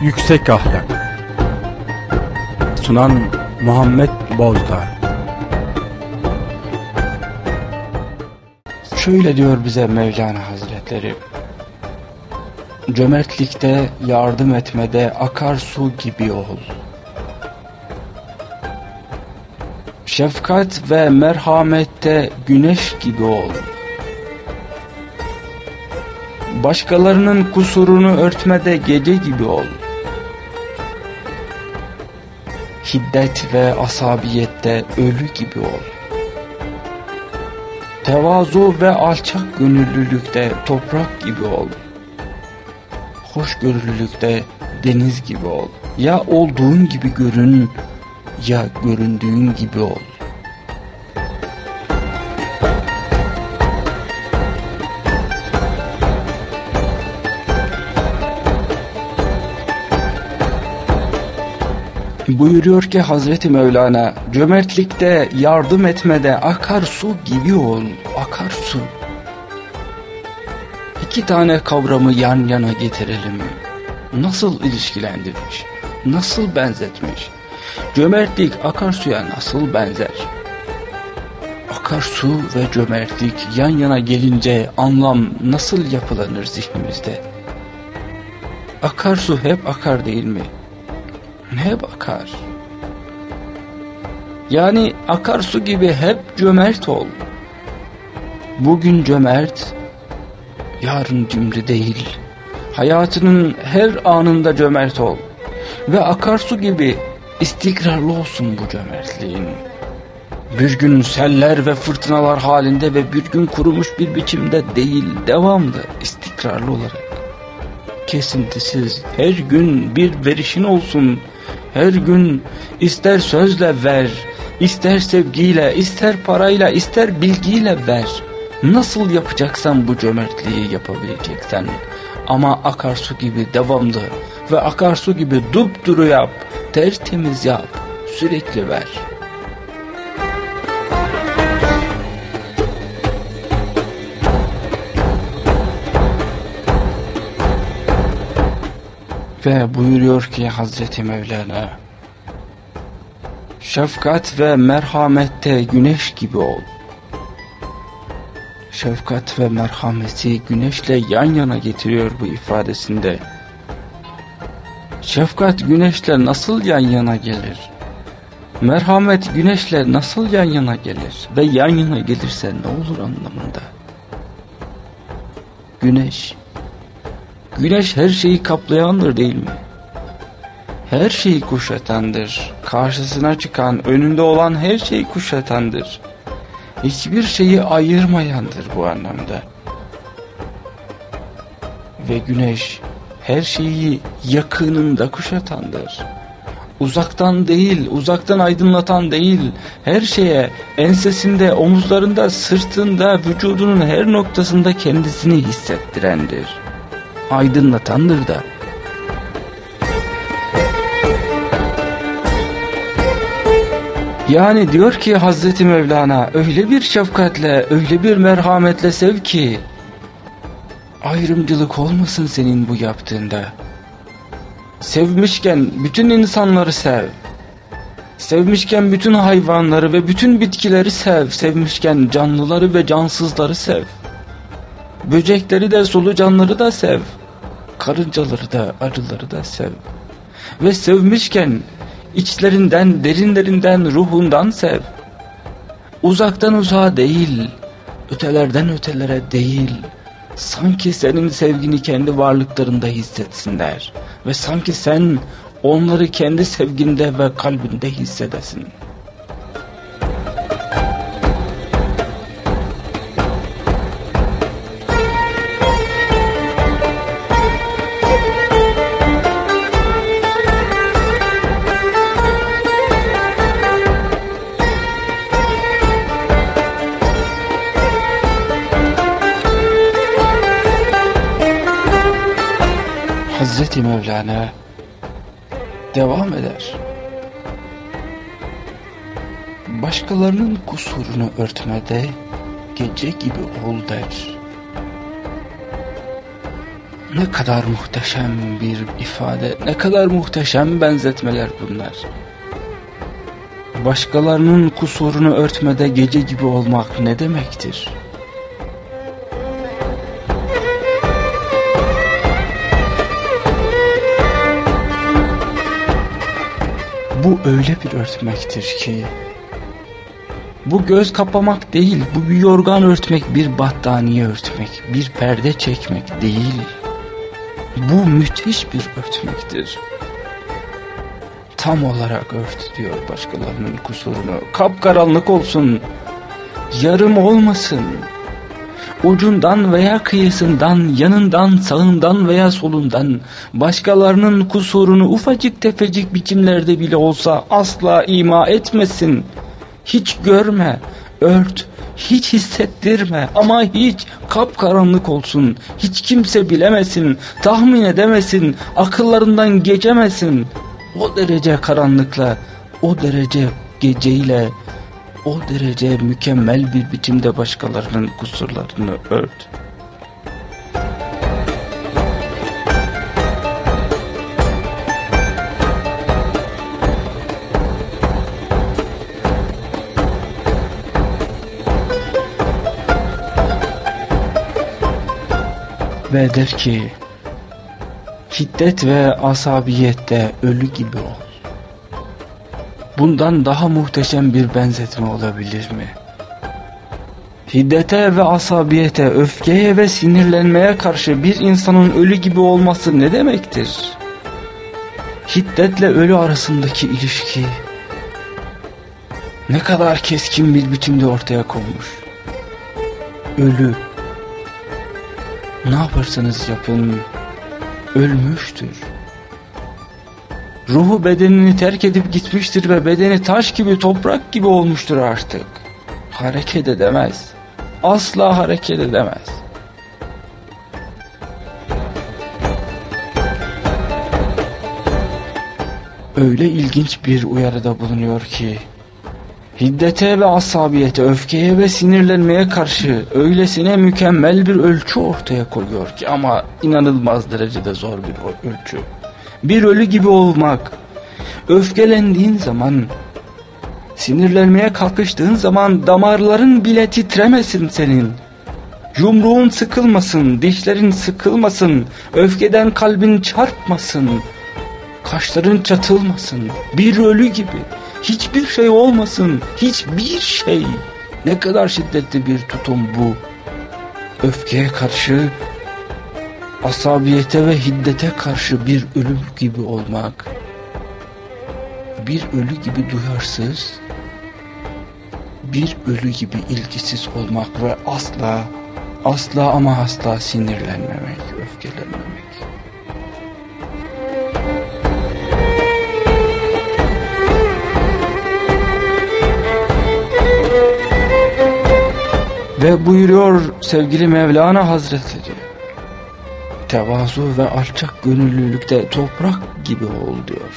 Yüksek Ahlak Sunan Muhammed Bozdağ Şöyle diyor bize Mevlana Hazretleri Cömertlikte, yardım etmede akarsu gibi ol. Şefkat ve merhamette güneş gibi ol. Başkalarının kusurunu örtmede gece gibi ol. Hiddet ve asabiyette ölü gibi ol. Tevazu ve alçak gönüllülükte toprak gibi ol. Hoşgörülülükte deniz gibi ol. Ya olduğun gibi görün ya göründüğün gibi ol. Buyuruyor ki Hazreti Mevlana cömertlikte yardım etmede akar su gibi ol akar su. İki tane kavramı yan yana getirelim. Nasıl ilişkilendirmiş, nasıl benzetmiş. Cömertlik akarsuya nasıl benzer? Akarsu ve cömertlik yan yana gelince anlam nasıl yapılanır zihnimizde? Akarsu hep akar değil mi? Hep akar. Yani akarsu gibi hep cömert ol. Bugün cömert, yarın cimri değil. Hayatının her anında cömert ol. Ve akarsu gibi istikrarlı olsun bu cömertliğin. Bir gün seller ve fırtınalar halinde ve bir gün kurumuş bir biçimde değil, devamlı, istikrarlı olarak. Kesintisiz, her gün bir verişin olsun.'' Her gün ister sözle ver, ister sevgiyle, ister parayla, ister bilgiyle ver. Nasıl yapacaksan bu cömertliği yapabileceksen. Ama akarsu gibi devamlı ve akarsu gibi dupduru yap, tertemiz yap, sürekli ver. Ve buyuruyor ki Hazreti Mevlana Şefkat ve merhamette güneş gibi ol. Şefkat ve merhameti güneşle yan yana getiriyor bu ifadesinde. Şefkat güneşle nasıl yan yana gelir? Merhamet güneşle nasıl yan yana gelir? Ve yan yana gelirse ne olur anlamında? Güneş Güneş her şeyi kaplayandır değil mi? Her şeyi kuşatandır. Karşısına çıkan, önünde olan her şeyi kuşatandır. Hiçbir şeyi ayırmayandır bu anlamda. Ve güneş her şeyi yakınında kuşatandır. Uzaktan değil, uzaktan aydınlatan değil, her şeye ensesinde, omuzlarında, sırtında, vücudunun her noktasında kendisini hissettirendir aydınlatandır da. Yani diyor ki Hazreti Mevlana öyle bir şefkatle, öyle bir merhametle sev ki ayrımcılık olmasın senin bu yaptığında. Sevmişken bütün insanları sev. Sevmişken bütün hayvanları ve bütün bitkileri sev. Sevmişken canlıları ve cansızları sev. Böcekleri de solucanları da sev. Karıncaları da arıları da sev. Ve sevmişken içlerinden derinlerinden ruhundan sev. Uzaktan uzağa değil, ötelerden ötelere değil, sanki senin sevgini kendi varlıklarında hissetsinler. Ve sanki sen onları kendi sevginde ve kalbinde hissedesin.'' Hazreti Mevlana devam eder. Başkalarının kusurunu örtmede gece gibi ol der. Ne kadar muhteşem bir ifade, ne kadar muhteşem benzetmeler bunlar. Başkalarının kusurunu örtmede gece gibi olmak ne demektir? Bu öyle bir örtmektir ki bu göz kapamak değil, bu bir yorgan örtmek, bir battaniye örtmek, bir perde çekmek değil. Bu müthiş bir örtmektir. Tam olarak ört diyor başkalarının kusurunu. Kapkaranlık olsun, yarım olmasın. Ucundan veya kıyısından, yanından, sağından veya solundan başkalarının kusurunu ufacık tefecik biçimlerde bile olsa asla ima etmesin. Hiç görme, ört, hiç hissettirme ama hiç kapkaranlık olsun. Hiç kimse bilemesin, tahmin edemesin, akıllarından geçemesin. O derece karanlıkla, o derece geceyle, o derece mükemmel bir biçimde başkalarının kusurlarını ört. Ve der ki Şiddet ve asabiyette ölü gibi ol. Bundan daha muhteşem bir benzetme olabilir mi? Hiddete ve asabiyete, öfkeye ve sinirlenmeye karşı bir insanın ölü gibi olması ne demektir? Hiddetle ölü arasındaki ilişki ne kadar keskin bir biçimde ortaya konmuş. Ölü. Ne yaparsanız yapın ölmüştür. Ruhu bedenini terk edip gitmiştir ve bedeni taş gibi toprak gibi olmuştur artık. Hareket edemez. Asla hareket edemez. Öyle ilginç bir uyarıda bulunuyor ki Hiddete ve asabiyete, öfkeye ve sinirlenmeye karşı öylesine mükemmel bir ölçü ortaya koyuyor ki ama inanılmaz derecede zor bir ölçü. Bir ölü gibi olmak, öfkelendiğin zaman, sinirlenmeye kalkıştığın zaman damarların bile titremesin senin. Yumruğun sıkılmasın, dişlerin sıkılmasın, öfkeden kalbin çarpmasın, kaşların çatılmasın, bir ölü gibi hiçbir şey olmasın, hiçbir şey. Ne kadar şiddetli bir tutum bu. Öfkeye karşı, asabiyete ve hiddete karşı bir ölüm gibi olmak. Bir ölü gibi duyarsız, bir ölü gibi ilgisiz olmak ve asla, asla ama asla sinirlenmemek, öfkelenmemek. Ve buyuruyor sevgili Mevlana Hazretleri. Tevazu ve alçak gönüllülükte toprak gibi ol diyor.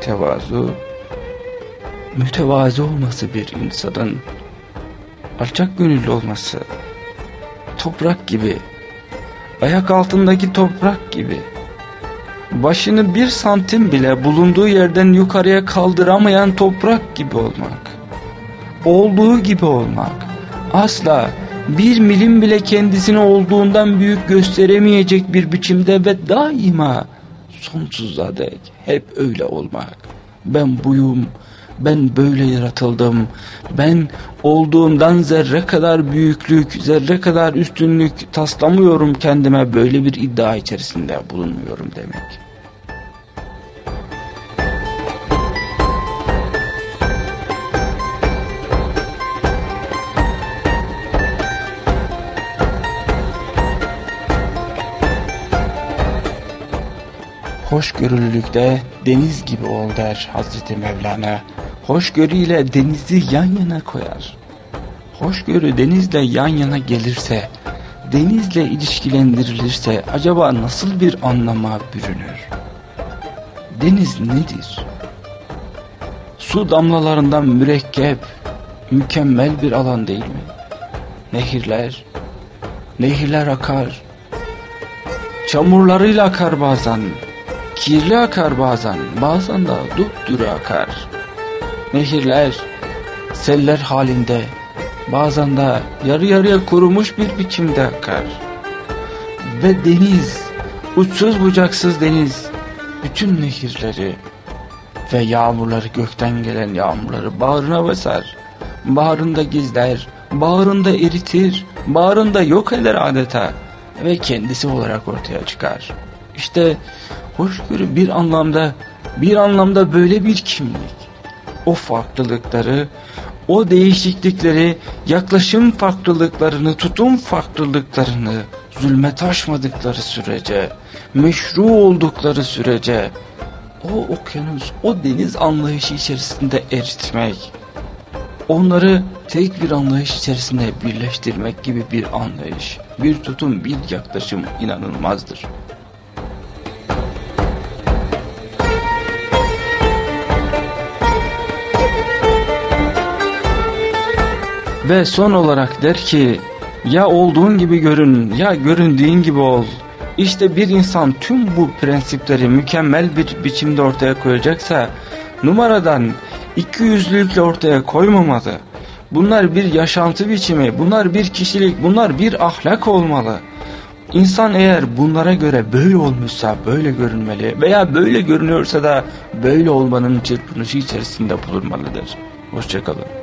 Tevazu, mütevazi olması bir insanın, alçak gönüllü olması, toprak gibi, ayak altındaki toprak gibi, başını bir santim bile bulunduğu yerden yukarıya kaldıramayan toprak gibi olmak, olduğu gibi olmak, asla bir milim bile kendisini olduğundan büyük gösteremeyecek bir biçimde ve daima sonsuza dek hep öyle olmak. Ben buyum, ben böyle yaratıldım, ben olduğumdan zerre kadar büyüklük, zerre kadar üstünlük taslamıyorum kendime böyle bir iddia içerisinde bulunmuyorum demek. Hoşgörülülükte deniz gibi ol der Hazreti Mevlana. Hoşgörü ile denizi yan yana koyar. Hoşgörü denizle yan yana gelirse, denizle ilişkilendirilirse acaba nasıl bir anlama bürünür? Deniz nedir? Su damlalarından mürekkep, mükemmel bir alan değil mi? Nehirler, nehirler akar, Çamurlarıyla akar bazen, kirli akar bazen, bazen de dupduru akar. Nehirler, seller halinde, bazen de yarı yarıya kurumuş bir biçimde akar. Ve deniz, uçsuz bucaksız deniz, bütün nehirleri ve yağmurları gökten gelen yağmurları bağrına basar. Bağrında gizler, bağrında eritir, bağrında yok eder adeta ve kendisi olarak ortaya çıkar. İşte hoşgörü bir anlamda, bir anlamda böyle bir kimlik. O farklılıkları, o değişiklikleri, yaklaşım farklılıklarını, tutum farklılıklarını zulme taşmadıkları sürece, meşru oldukları sürece o okyanus, o deniz anlayışı içerisinde eritmek, onları tek bir anlayış içerisinde birleştirmek gibi bir anlayış, bir tutum, bir yaklaşım inanılmazdır. Ve son olarak der ki ya olduğun gibi görün ya göründüğün gibi ol. İşte bir insan tüm bu prensipleri mükemmel bir biçimde ortaya koyacaksa numaradan iki yüzlülükle ortaya koymamalı. Bunlar bir yaşantı biçimi, bunlar bir kişilik, bunlar bir ahlak olmalı. İnsan eğer bunlara göre böyle olmuşsa böyle görünmeli veya böyle görünüyorsa da böyle olmanın çırpınışı içerisinde bulunmalıdır. Hoşçakalın.